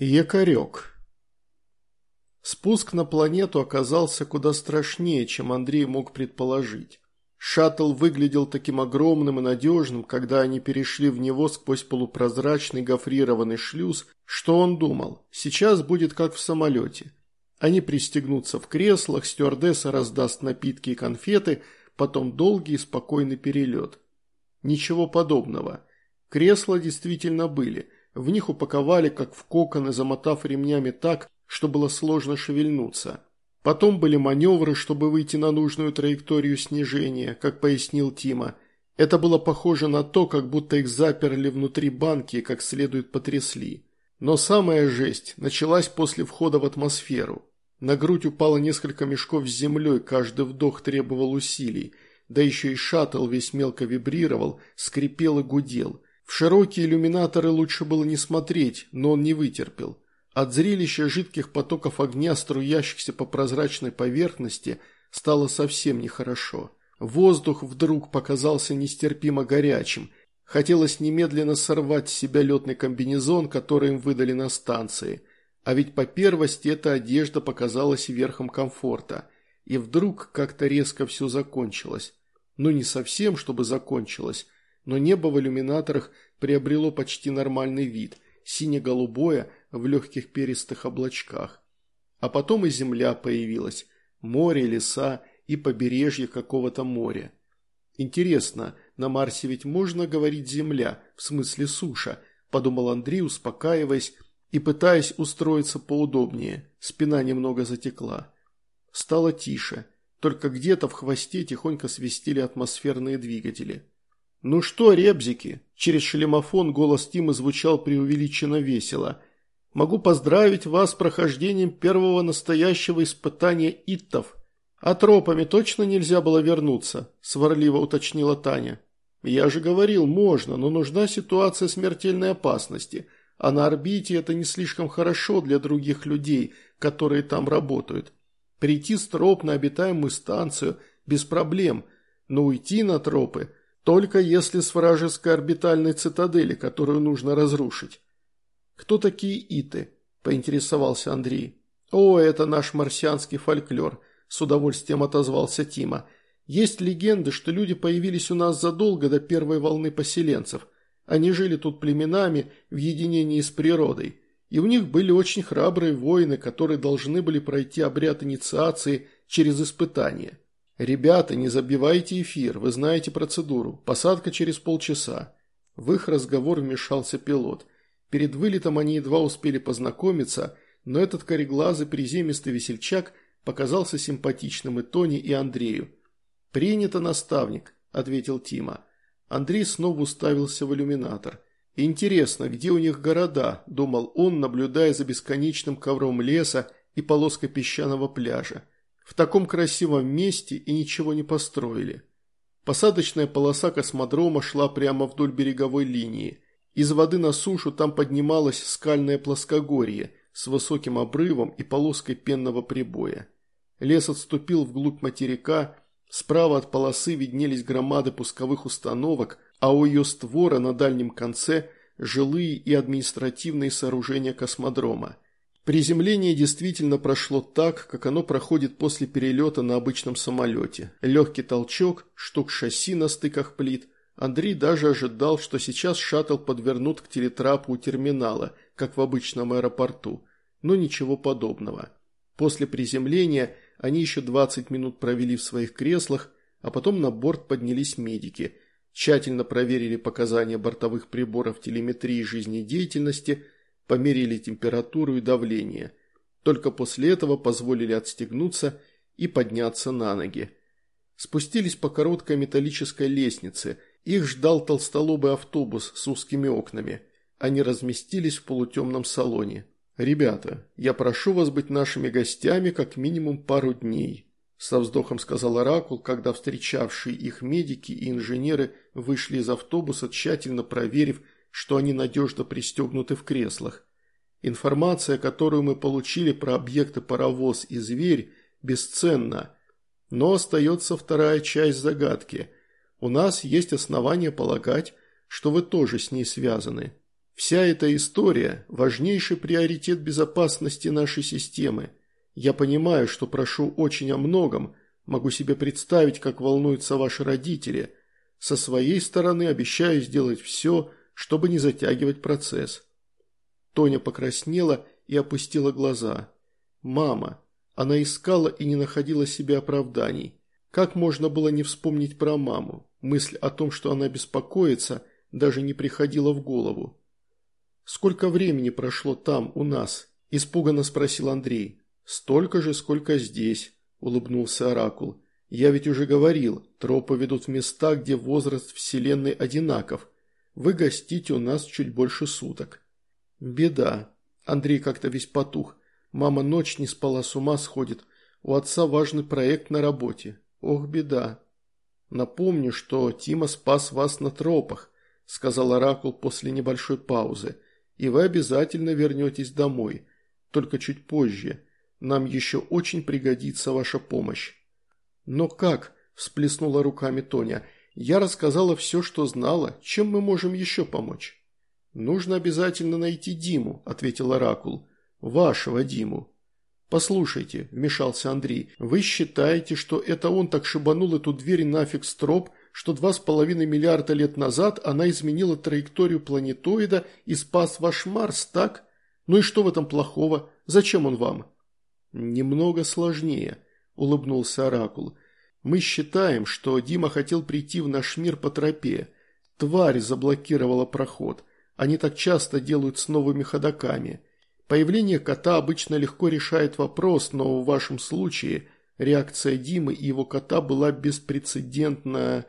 Якорек. Спуск на планету оказался куда страшнее, чем Андрей мог предположить. Шаттл выглядел таким огромным и надежным, когда они перешли в него сквозь полупрозрачный гофрированный шлюз, что он думал, сейчас будет как в самолете. Они пристегнутся в креслах, стюардесса раздаст напитки и конфеты, потом долгий и спокойный перелет. Ничего подобного. Кресла действительно были – в них упаковали, как в коконы, замотав ремнями так, что было сложно шевельнуться. Потом были маневры, чтобы выйти на нужную траекторию снижения, как пояснил Тима. Это было похоже на то, как будто их заперли внутри банки и как следует потрясли. Но самая жесть началась после входа в атмосферу. На грудь упало несколько мешков с землей, каждый вдох требовал усилий. Да еще и шаттл весь мелко вибрировал, скрипел и гудел – в широкие иллюминаторы лучше было не смотреть, но он не вытерпел. От зрелища жидких потоков огня, струящихся по прозрачной поверхности, стало совсем нехорошо. Воздух вдруг показался нестерпимо горячим. Хотелось немедленно сорвать с себя летный комбинезон, который им выдали на станции. А ведь по первости эта одежда показалась верхом комфорта. И вдруг как-то резко все закончилось. Ну не совсем, чтобы закончилось, но небо в иллюминаторах приобрело почти нормальный вид, сине-голубое в легких перистых облачках. А потом и земля появилась, море, леса и побережье какого-то моря. Интересно, на Марсе ведь можно говорить земля, в смысле суша, подумал Андрей, успокаиваясь и пытаясь устроиться поудобнее, спина немного затекла. Стало тише, только где-то в хвосте тихонько свистели атмосферные двигатели. «Ну что, ребзики?» – через шлемофон голос Тима звучал преувеличенно весело. «Могу поздравить вас с прохождением первого настоящего испытания ИТТов. А тропами точно нельзя было вернуться?» – сварливо уточнила Таня. «Я же говорил, можно, но нужна ситуация смертельной опасности, а на орбите это не слишком хорошо для других людей, которые там работают. Прийти с троп на обитаемую станцию – без проблем, но уйти на тропы – только если с вражеской орбитальной цитадели, которую нужно разрушить. «Кто такие иты?» – поинтересовался Андрей. «О, это наш марсианский фольклор», – с удовольствием отозвался Тима. «Есть легенды, что люди появились у нас задолго до первой волны поселенцев. Они жили тут племенами в единении с природой. И у них были очень храбрые воины, которые должны были пройти обряд инициации через испытания. «Ребята, не забивайте эфир, вы знаете процедуру. Посадка через полчаса». В их разговор вмешался пилот. Перед вылетом они едва успели познакомиться, но этот кореглазый приземистый весельчак показался симпатичным и Тони, и Андрею. «Принято, наставник», – ответил Тима. Андрей снова уставился в иллюминатор. «Интересно, где у них города?» – думал он, наблюдая за бесконечным ковром леса и полоской песчаного пляжа. В таком красивом месте и ничего не построили. Посадочная полоса космодрома шла прямо вдоль береговой линии. Из воды на сушу там поднималось скальное плоскогорье с высоким обрывом и полоской пенного прибоя. Лес отступил вглубь материка, справа от полосы виднелись громады пусковых установок, а у ее створа на дальнем конце – жилые и административные сооружения космодрома – Приземление действительно прошло так, как оно проходит после перелета на обычном самолете. Легкий толчок, штук шасси на стыках плит. Андрей даже ожидал, что сейчас шаттл подвернут к телетрапу у терминала, как в обычном аэропорту. Но ничего подобного. После приземления они еще 20 минут провели в своих креслах, а потом на борт поднялись медики. Тщательно проверили показания бортовых приборов телеметрии жизнедеятельности – померили температуру и давление. Только после этого позволили отстегнуться и подняться на ноги. Спустились по короткой металлической лестнице. Их ждал толстолобый автобус с узкими окнами. Они разместились в полутемном салоне. «Ребята, я прошу вас быть нашими гостями как минимум пару дней», со вздохом сказал Оракул, когда встречавшие их медики и инженеры вышли из автобуса, тщательно проверив, что они надежно пристегнуты в креслах. Информация, которую мы получили про объекты паровоз и зверь, бесценна. Но остается вторая часть загадки. У нас есть основания полагать, что вы тоже с ней связаны. Вся эта история – важнейший приоритет безопасности нашей системы. Я понимаю, что прошу очень о многом, могу себе представить, как волнуются ваши родители. Со своей стороны обещаю сделать все, чтобы не затягивать процесс». Тоня покраснела и опустила глаза. «Мама». Она искала и не находила себе оправданий. Как можно было не вспомнить про маму? Мысль о том, что она беспокоится, даже не приходила в голову. «Сколько времени прошло там, у нас?» – испуганно спросил Андрей. «Столько же, сколько здесь», – улыбнулся Оракул. «Я ведь уже говорил, тропы ведут в места, где возраст Вселенной одинаков. Вы гостите у нас чуть больше суток». «Беда». Андрей как-то весь потух. Мама ночь не спала, с ума сходит. У отца важный проект на работе. Ох, беда. Напомню, что Тима спас вас на тропах, сказал Оракул после небольшой паузы и вы обязательно вернетесь домой, только чуть позже. Нам еще очень пригодится ваша помощь». «Но как?» – всплеснула руками Тоня. «Я рассказала все, что знала. Чем мы можем еще помочь?» «Нужно обязательно найти Диму», – ответил Оракул. «Вашего Диму». «Послушайте», – вмешался Андрей, – «вы считаете, что это он так шибанул эту дверь нафиг с троп, что два с половиной миллиарда лет назад она изменила траекторию планетоида и спас ваш Марс, так? Ну и что в этом плохого? Зачем он вам?» «Немного сложнее», – улыбнулся Оракул. «Мы считаем, что Дима хотел прийти в наш мир по тропе. Тварь заблокировала проход. Они так часто делают с новыми ходоками. Появление кота обычно легко решает вопрос, но в вашем случае реакция Димы и его кота была беспрецедентная.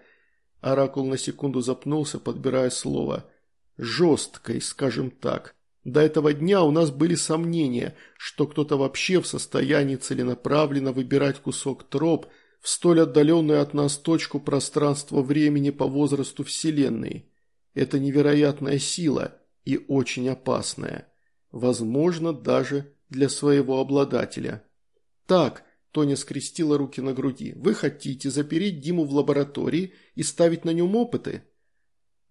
Оракул на секунду запнулся, подбирая слово. «Жесткой, скажем так. До этого дня у нас были сомнения, что кто-то вообще в состоянии целенаправленно выбирать кусок троп в столь отдаленную от нас точку пространства-времени по возрасту Вселенной. Это невероятная сила и очень опасная. Возможно, даже для своего обладателя. Так, Тоня скрестила руки на груди. «Вы хотите запереть Диму в лаборатории и ставить на нем опыты?»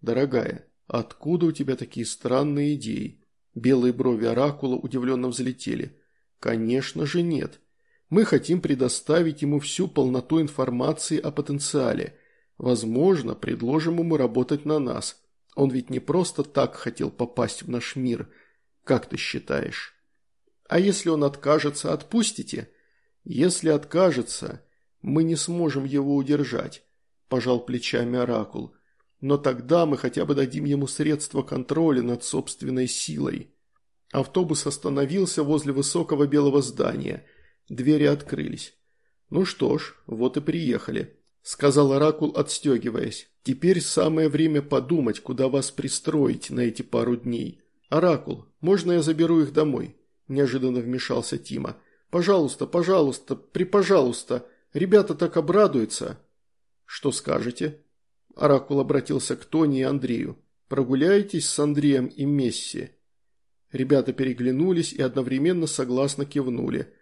«Дорогая, откуда у тебя такие странные идеи?» Белые брови Оракула удивленно взлетели. «Конечно же нет. Мы хотим предоставить ему всю полноту информации о потенциале. Возможно, предложим ему работать на нас. Он ведь не просто так хотел попасть в наш мир. Как ты считаешь?» «А если он откажется, отпустите?» «Если откажется, мы не сможем его удержать», – пожал плечами Оракул. «Но тогда мы хотя бы дадим ему средства контроля над собственной силой». Автобус остановился возле высокого белого здания. Двери открылись. «Ну что ж, вот и приехали», – сказал Оракул, отстегиваясь. «Теперь самое время подумать, куда вас пристроить на эти пару дней. Оракул, можно я заберу их домой?» – неожиданно вмешался Тима. Пожалуйста, пожалуйста, припожалуйста. Ребята так обрадуются. Что скажете? Оракул обратился к Тони и Андрею. Прогуляйтесь с Андреем и Месси. Ребята переглянулись и одновременно согласно кивнули.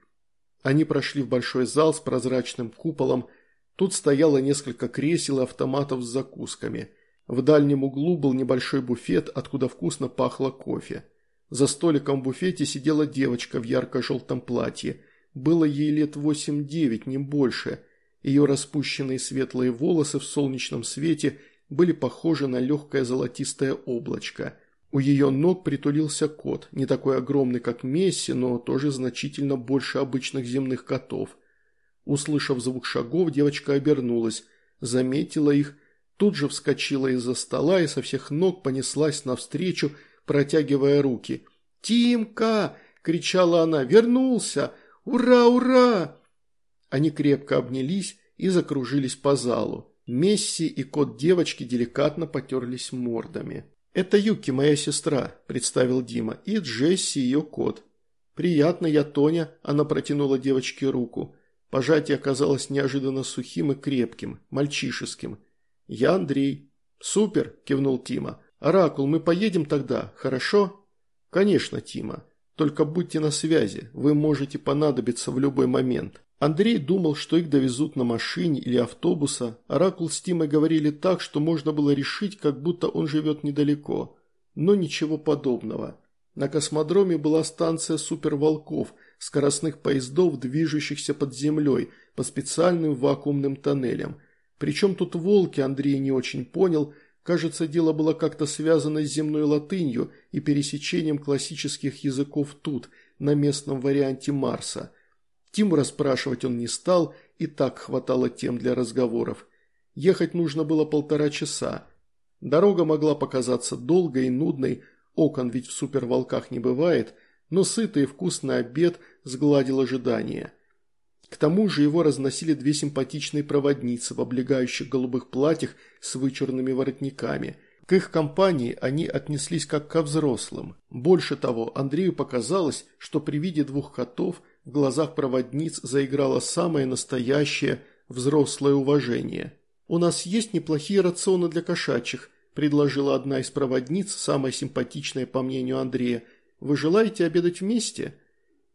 Они прошли в большой зал с прозрачным куполом. Тут стояло несколько кресел и автоматов с закусками. В дальнем углу был небольшой буфет, откуда вкусно пахло кофе. За столиком в буфете сидела девочка в ярко-желтом платье. Было ей лет восемь-девять, не больше. Ее распущенные светлые волосы в солнечном свете были похожи на легкое золотистое облачко. У ее ног притулился кот, не такой огромный, как Месси, но тоже значительно больше обычных земных котов. Услышав звук шагов, девочка обернулась, заметила их, тут же вскочила из-за стола и со всех ног понеслась навстречу, протягивая руки. «Тимка!» – кричала она. «Вернулся! Ура, ура!» Они крепко обнялись и закружились по залу. Месси и кот девочки деликатно потерлись мордами. «Это Юки, моя сестра», – представил Дима, – «и Джесси, ее кот». «Приятно, я Тоня», – она протянула девочке руку. Пожатие оказалось неожиданно сухим и крепким, мальчишеским. «Я Андрей». «Супер», – кивнул Тима. «Оракул, мы поедем тогда, хорошо?» «Конечно, Тима. Только будьте на связи, вы можете понадобиться в любой момент». Андрей думал, что их довезут на машине или автобуса. Оракул с Тимой говорили так, что можно было решить, как будто он живет недалеко. но ничего подобного. На космодроме была станция суперволков, скоростных поездов, движущихся под землей по специальным вакуумным тоннелям. Причем тут волки Андрей не очень понял, кажется, дело было как-то связано с земной латынью и пересечением классических языков тут, на местном варианте Марса. Тиму расспрашивать он не стал, и так хватало тем для разговоров. Ехать нужно было полтора часа. Дорога могла показаться долгой и нудной, окон ведь в суперволках не бывает, но сытый и вкусный обед сгладил ожидания. К тому же его разносили две симпатичные проводницы в облегающих голубых платьях с вычурными воротниками. К их компании они отнеслись как ко взрослым. Больше того, Андрею показалось, что при виде двух котов в глазах проводниц заиграло самое настоящее взрослое уважение. «У нас есть неплохие рационы для кошачьих», – предложила одна из проводниц, самая симпатичная по мнению Андрея. «Вы желаете обедать вместе?»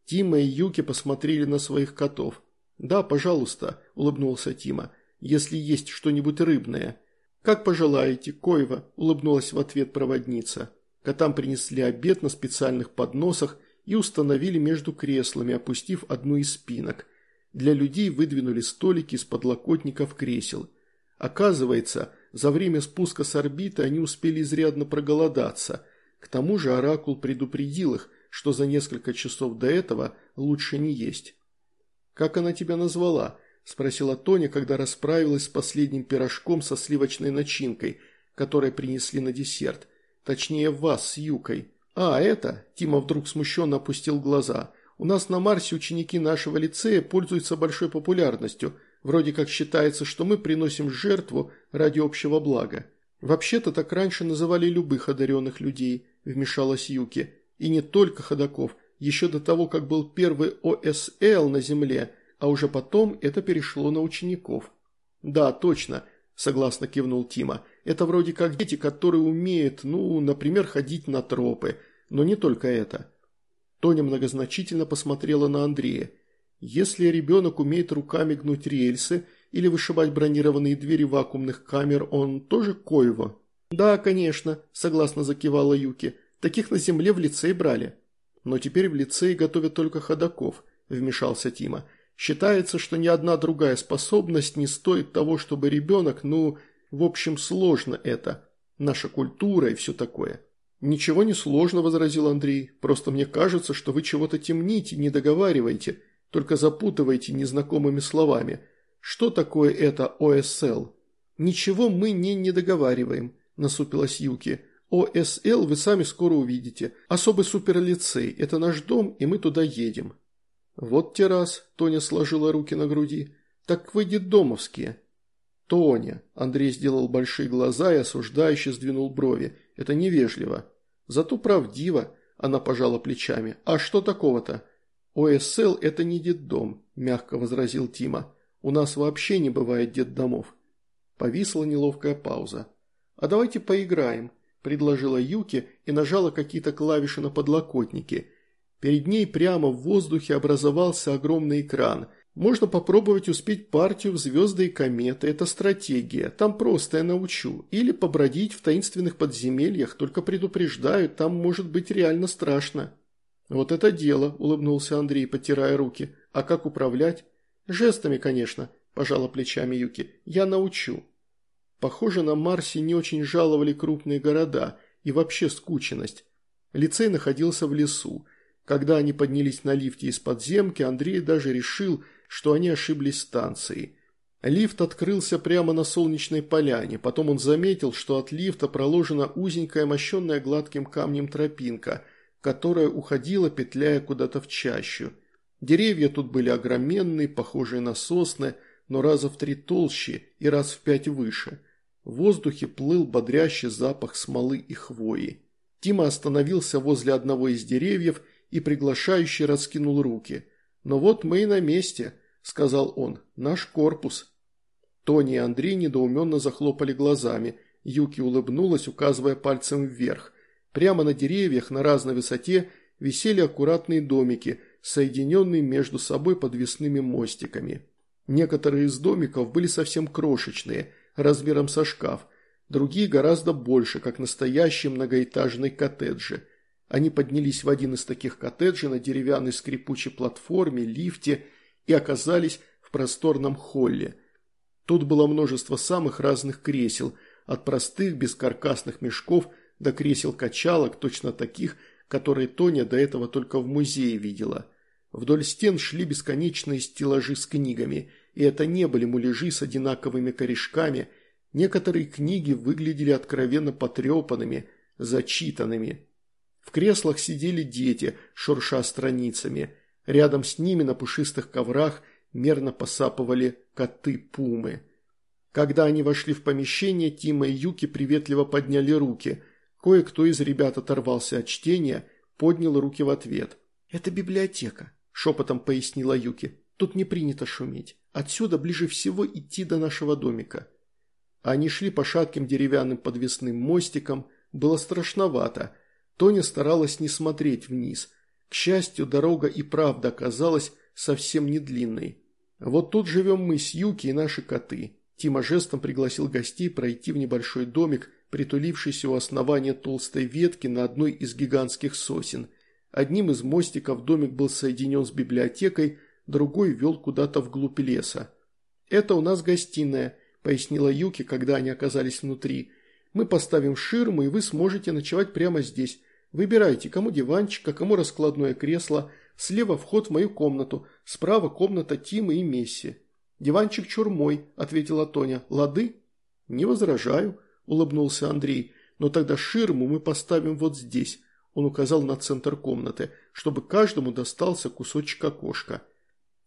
Тима и Юки посмотрели на своих котов. «Да, пожалуйста», – улыбнулся Тима, – «если есть что-нибудь рыбное». «Как пожелаете, Койва», – улыбнулась в ответ проводница. Котам принесли обед на специальных подносах и установили между креслами, опустив одну из спинок. Для людей выдвинули столики из подлокотников кресел – Оказывается, за время спуска с орбиты они успели изрядно проголодаться. К тому же Оракул предупредил их, что за несколько часов до этого лучше не есть. «Как она тебя назвала?» – спросила Тоня, когда расправилась с последним пирожком со сливочной начинкой, который принесли на десерт. Точнее, вас с Юкой. «А, это?» – Тима вдруг смущенно опустил глаза. «У нас на Марсе ученики нашего лицея пользуются большой популярностью – Вроде как считается, что мы приносим жертву ради общего блага. Вообще-то так раньше называли любых одаренных людей, вмешалась Юки. И не только ходаков, еще до того, как был первый ОСЛ на Земле, а уже потом это перешло на учеников. Да, точно, согласно кивнул Тима. Это вроде как дети, которые умеют, ну, например, ходить на тропы. Но не только это. Тоня многозначительно посмотрела на Андрея. Если ребенок умеет руками гнуть рельсы или вышибать бронированные двери вакуумных камер, он тоже Коева? Да, конечно, согласно закивала Юки. Таких на земле в лицей брали. Но теперь в лицее готовят только ходаков, вмешался Тима. Считается, что ни одна другая способность не стоит того, чтобы ребенок, ну, в общем, сложно это. Наша культура и все такое. «Ничего не сложно», – возразил Андрей. «Просто мне кажется, что вы чего-то темните, не договариваете только запутываете незнакомыми словами. Что такое это ОСЛ? Ничего мы не недоговариваем, насупилась Юки. ОСЛ вы сами скоро увидите. Особый суперлицей. Это наш дом, и мы туда едем. Вот те раз, Тоня сложила руки на груди. Так вы детдомовские. Тоня, Андрей сделал большие глаза и осуждающе сдвинул брови. Это невежливо. Зато правдиво, она пожала плечами. А что такого-то? «ОСЛ – это не детдом», – мягко возразил Тима. «У нас вообще не бывает детдомов». Повисла неловкая пауза. «А давайте поиграем», – предложила Юки и нажала какие-то клавиши на подлокотнике. Перед ней прямо в воздухе образовался огромный экран. Можно попробовать успеть партию в «Звезды и кометы» – это стратегия, там просто я научу. Или побродить в таинственных подземельях, только предупреждаю, там может быть реально страшно. «Вот это дело», – улыбнулся Андрей, потирая руки. «А как управлять?» «Жестами, конечно», – пожала плечами Юки. «Я научу». Похоже, на Марсе не очень жаловали крупные города и вообще скученность. Лицей находился в лесу. Когда они поднялись на лифте из подземки, Андрей даже решил, что они ошиблись станцией. Лифт открылся прямо на солнечной поляне, потом он заметил, что от лифта проложена узенькая, мощенная гладким камнем тропинка – которая уходила, петляя куда-то в чащу. Деревья тут были огроменные, похожие на сосны, но раза в три толще и раз в пять выше. В воздухе плыл бодрящий запах смолы и хвои. Тима остановился возле одного из деревьев и приглашающе раскинул руки. «Но вот мы и на месте», – сказал он, – «наш корпус». Тони и Андрей недоуменно захлопали глазами. Юки улыбнулась, указывая пальцем вверх. Прямо на деревьях на разной высоте висели аккуратные домики, соединенные между собой подвесными мостиками. Некоторые из домиков были совсем крошечные, размером со шкаф. другие гораздо больше, как настоящие многоэтажные коттеджи. Они поднялись в один из таких коттеджей на деревянной скрипучей платформе, лифте и оказались в просторном холле. Тут было множество самых разных кресел, от простых бескаркасных мешков до кресел-качалок, точно таких, которые Тоня до этого только в музее видела. Вдоль стен шли бесконечные стеллажи с книгами, и это не были муляжи с одинаковыми корешками. Некоторые книги выглядели откровенно потрепанными, зачитанными. В креслах сидели дети, шурша страницами. Рядом с ними на пушистых коврах мерно посапывали коты-пумы. Когда они вошли в помещение, Тима и Юки приветливо подняли руки. Кое-кто из ребят оторвался от чтения, поднял руки в ответ. «Это библиотека», – шепотом пояснила Юки. «Тут не принято шуметь. Отсюда ближе всего идти до нашего домика». Они шли по шатким деревянным подвесным мостикам. Было страшновато. Тоня старалась не смотреть вниз. К счастью, дорога и правда оказалась совсем не длинной. Вот тут живем мы с Юки и наши коты. Тима жестом пригласил гостей пройти в небольшой домик, притулившийся у основания толстой ветки на одной из гигантских сосен – Одним из мостиков домик был соединен с библиотекой, другой вел куда-то вглубь леса. «Это у нас гостиная», – пояснила Юки, когда они оказались внутри. «Мы поставим ширму, и вы сможете ночевать прямо здесь. Выбирайте, кому диванчик, а кому раскладное кресло. Слева вход в мою комнату, справа комната Тимы и Месси». «Диванчик чурмой», – ответила Тоня. «Лады?» «Не возражаю», – улыбнулся Андрей. «Но тогда ширму мы поставим вот здесь». Он указал на центр комнаты, чтобы каждому достался кусочек окошка.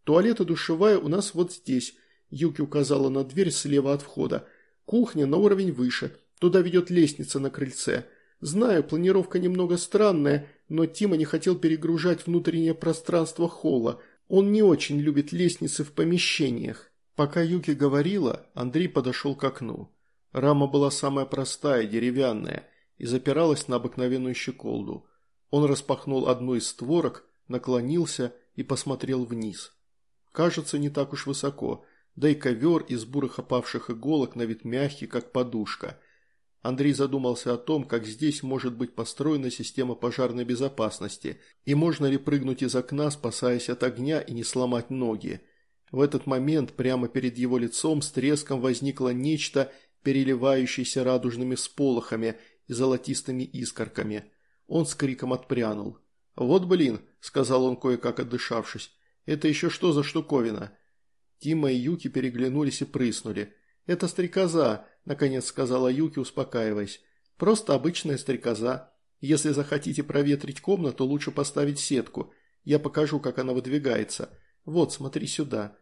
Туалет и душевая у нас вот здесь. Юки указала на дверь слева от входа. Кухня на уровень выше. Туда ведет лестница на крыльце. Знаю, планировка немного странная, но Тима не хотел перегружать внутреннее пространство холла. Он не очень любит лестницы в помещениях. Пока Юки говорила, Андрей подошел к окну. Рама была самая простая, деревянная – и запиралась на обыкновенную щеколду. Он распахнул одну из створок, наклонился и посмотрел вниз. Кажется, не так уж высоко, да и ковер из бурых опавших иголок на вид мягкий, как подушка. Андрей задумался о том, как здесь может быть построена система пожарной безопасности, и можно ли прыгнуть из окна, спасаясь от огня и не сломать ноги. В этот момент прямо перед его лицом с треском возникло нечто, переливающееся радужными сполохами и золотистыми искорками. Он с криком отпрянул. «Вот блин», – сказал он кое-как отдышавшись, – «это еще что за штуковина?» Тима и Юки переглянулись и прыснули. «Это стрекоза», – наконец сказала Юки, успокаиваясь. «Просто обычная стрекоза. Если захотите проветрить комнату, лучше поставить сетку. Я покажу, как она выдвигается. Вот, смотри сюда».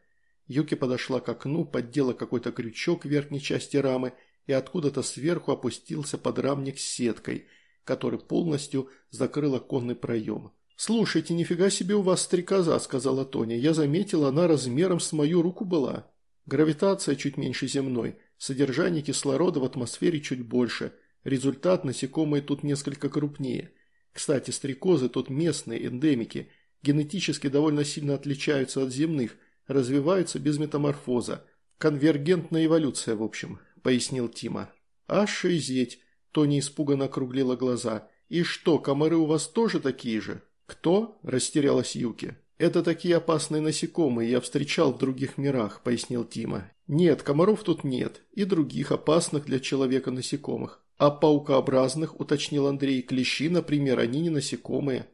Юки подошла к окну, поддела какой-то крючок в верхней части рамы и откуда-то сверху опустился подрамник с сеткой, который полностью закрыл оконный проем. «Слушайте, нифига себе у вас стрекоза», – сказала Тоня. «Я заметила, она размером с мою руку была. Гравитация чуть меньше земной, содержание кислорода в атмосфере чуть больше. Результат – насекомые тут несколько крупнее. Кстати, стрекозы тут местные, эндемики, генетически довольно сильно отличаются от земных, развиваются без метаморфоза. Конвергентная эволюция, в общем пояснил Тима. «Ошизеть!» – Тони испуганно округлила глаза. «И что, комары у вас тоже такие же?» «Кто?» – растерялась Юки. «Это такие опасные насекомые, я встречал в других мирах», – пояснил Тима. «Нет, комаров тут нет, и других опасных для человека насекомых. А паукообразных, уточнил Андрей, клещи, например, они не насекомые.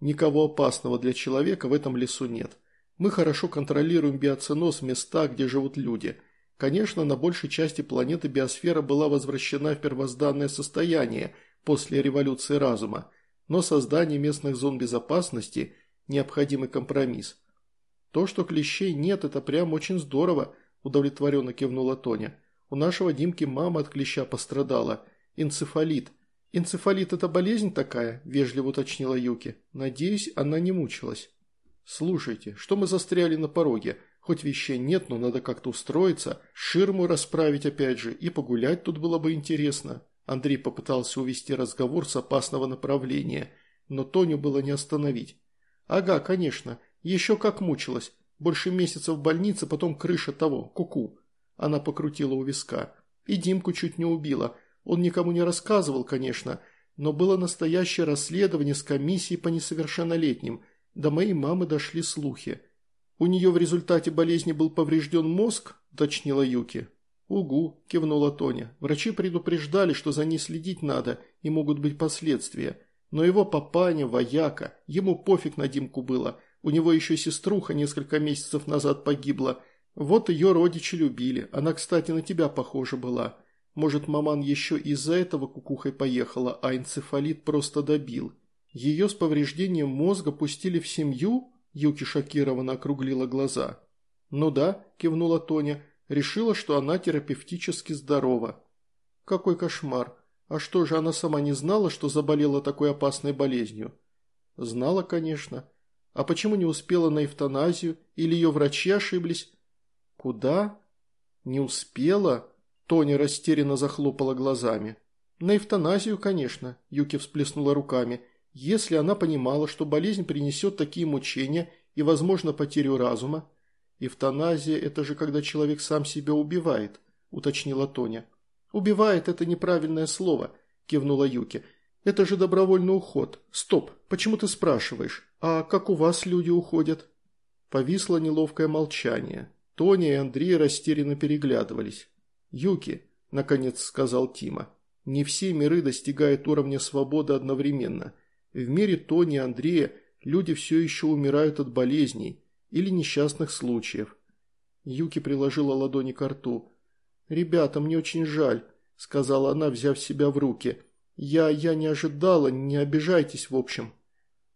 Никого опасного для человека в этом лесу нет. Мы хорошо контролируем биоценоз места, где живут люди. Конечно, на большей части планеты биосфера была возвращена в первозданное состояние после революции разума, но создание местных зон безопасности – необходимый компромисс. То, что клещей нет, это прям очень здорово, удовлетворенно кивнула Тоня. У нашего Димки мама от клеща пострадала. Энцефалит. Энцефалит – это болезнь такая? Вежливо уточнила Юки. Надеюсь, она не мучилась. Слушайте, что мы застряли на пороге? Хоть вещей нет, но надо как-то устроиться, ширму расправить опять же, и погулять тут было бы интересно. Андрей попытался увести разговор с опасного направления, но Тоню было не остановить. «Ага, конечно, еще как мучилась. Больше месяца в больнице, потом крыша того, куку. -ку. Она покрутила у виска. И Димку чуть не убила. Он никому не рассказывал, конечно, но было настоящее расследование с комиссией по несовершеннолетним. До моей мамы дошли слухи. У нее в результате болезни был поврежден мозг, уточнила Юки. «Угу», – кивнула Тоня. «Врачи предупреждали, что за ней следить надо, и могут быть последствия. Но его папаня, вояка, ему пофиг на Димку было. У него еще сеструха несколько месяцев назад погибла. Вот ее родичи любили. Она, кстати, на тебя похожа была. Может, маман еще из-за этого кукухой поехала, а энцефалит просто добил. Ее с повреждением мозга пустили в семью?» Юки шокированно округлила глаза. «Ну да», – кивнула Тоня, – Решила, что она терапевтически здорова. Какой кошмар. А что же, она сама не знала, что заболела такой опасной болезнью? Знала, конечно. А почему не успела на эвтаназию? Или ее врачи ошиблись? Куда? Не успела? Тоня растерянно захлопала глазами. На эвтаназию, конечно, Юки всплеснула руками. Если она понимала, что болезнь принесет такие мучения и, возможно, потерю разума, «Эвтаназия – это же когда человек сам себя убивает», – уточнила Тоня. «Убивает – это неправильное слово», – кивнула Юки. «Это же добровольный уход. Стоп, почему ты спрашиваешь? А как у вас люди уходят?» Повисло неловкое молчание. Тоня и Андрей растерянно переглядывались. «Юки», – наконец сказал Тима, – «не все миры достигают уровня свободы одновременно. В мире Тони и Андрея люди все еще умирают от болезней» или несчастных случаев. Юки приложила ладони к рту. «Ребята, мне очень жаль», – сказала она, взяв себя в руки. «Я... я не ожидала, не обижайтесь, в общем».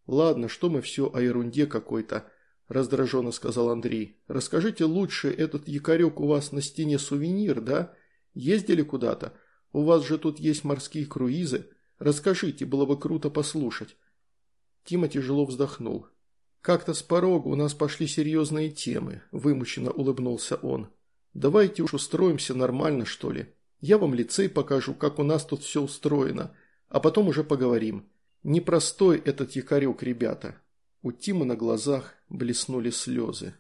«Ладно, что мы все о ерунде какой-то», – раздраженно сказал Андрей. «Расскажите лучше, этот якорек у вас на стене сувенир, да? Ездили куда-то? У вас же тут есть морские круизы. Расскажите, было бы круто послушать». Тима тяжело вздохнул. «Как-то с порога у нас пошли серьезные темы», – вымученно улыбнулся он. «Давайте уж устроимся нормально, что ли. Я вам лицей покажу, как у нас тут все устроено, а потом уже поговорим. Непростой этот якорек, ребята». У Тима на глазах блеснули слезы.